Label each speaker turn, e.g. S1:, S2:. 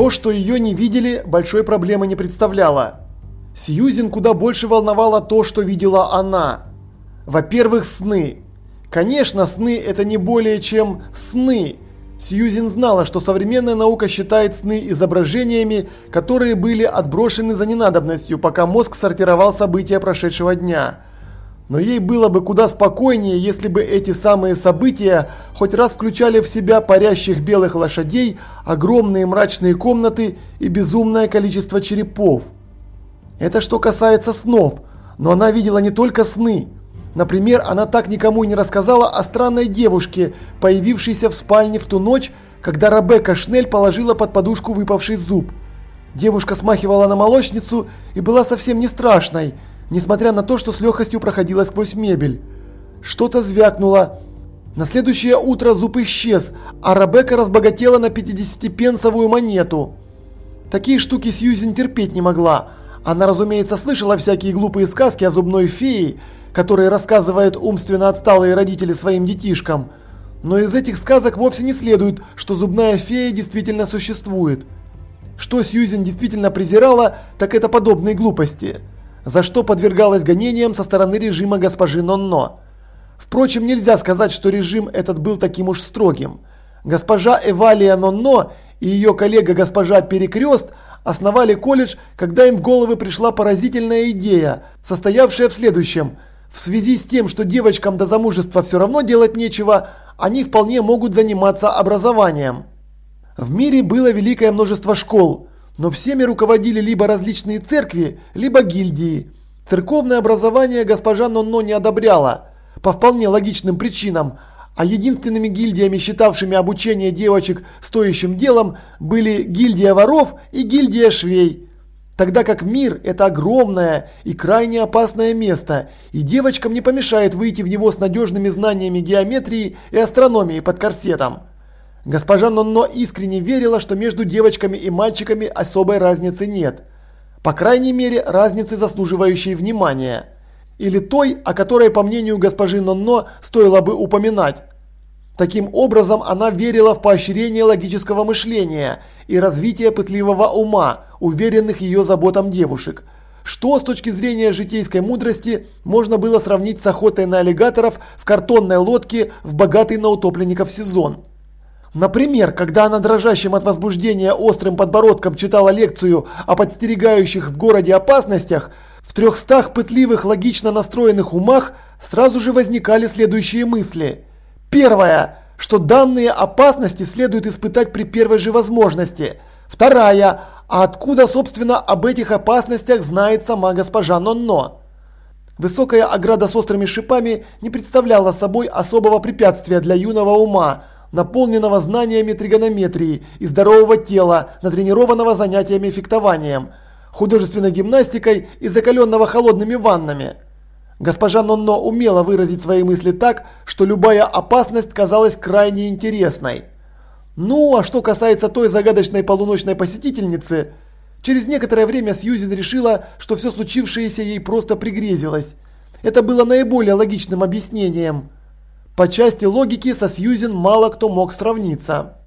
S1: То, что ее не видели, большой проблемы не представляло. Сьюзен куда больше волновало то, что видела она. Во-первых, сны. Конечно, сны это не более чем сны. Сьюзен знала, что современная наука считает сны изображениями, которые были отброшены за ненадобностью, пока мозг сортировал события прошедшего дня. Но ей было бы куда спокойнее, если бы эти самые события хоть раз включали в себя парящих белых лошадей, огромные мрачные комнаты и безумное количество черепов. Это что касается снов, но она видела не только сны. Например, она так никому и не рассказала о странной девушке, появившейся в спальне в ту ночь, когда Ребекка Шнель положила под подушку выпавший зуб. Девушка смахивала на молочницу и была совсем не страшной, несмотря на то, что с легкостью проходила сквозь мебель. Что-то звякнуло. На следующее утро зуб исчез, а Ребекка разбогатела на 50-пенсовую монету. Такие штуки Сьюзен терпеть не могла. Она, разумеется, слышала всякие глупые сказки о зубной фее, которые рассказывают умственно отсталые родители своим детишкам. Но из этих сказок вовсе не следует, что зубная фея действительно существует. Что Сьюзен действительно презирала, так это подобные глупости, за что подвергалась гонениям со стороны режима госпожи Нонно. Впрочем, нельзя сказать, что режим этот был таким уж строгим. Госпожа Эвалия Нонно и ее коллега госпожа Перекрест основали колледж, когда им в головы пришла поразительная идея, состоявшая в следующем – в связи с тем, что девочкам до замужества все равно делать нечего, они вполне могут заниматься образованием. В мире было великое множество школ, но всеми руководили либо различные церкви, либо гильдии. Церковное образование госпожа Нонно не одобряла, по вполне логичным причинам, а единственными гильдиями, считавшими обучение девочек стоящим делом, были гильдия воров и гильдия швей. Тогда как мир – это огромное и крайне опасное место, и девочкам не помешает выйти в него с надежными знаниями геометрии и астрономии под корсетом. Госпожа Нонно искренне верила, что между девочками и мальчиками особой разницы нет. По крайней мере, разницы, заслуживающей внимания. Или той, о которой, по мнению госпожи Нонно, стоило бы упоминать. Таким образом, она верила в поощрение логического мышления и развитие пытливого ума, уверенных ее заботам девушек. Что с точки зрения житейской мудрости можно было сравнить с охотой на аллигаторов в картонной лодке в богатый на утопленников сезон? Например, когда она дрожащим от возбуждения острым подбородком читала лекцию о подстерегающих в городе опасностях, в трехстах пытливых логично настроенных умах сразу же возникали следующие мысли – Первое, что данные опасности следует испытать при первой же возможности. Вторая, а откуда, собственно, об этих опасностях знает сама госпожа Нонно? Высокая ограда с острыми шипами не представляла собой особого препятствия для юного ума, наполненного знаниями тригонометрии и здорового тела, натренированного занятиями фехтованием, художественной гимнастикой и закаленного холодными ваннами. Госпожа Нонно умела выразить свои мысли так, что любая опасность казалась крайне интересной. Ну, а что касается той загадочной полуночной посетительницы, через некоторое время Сьюзен решила, что все случившееся ей просто пригрезилось. Это было наиболее логичным объяснением. По части логики со Сьюзен мало кто мог сравниться.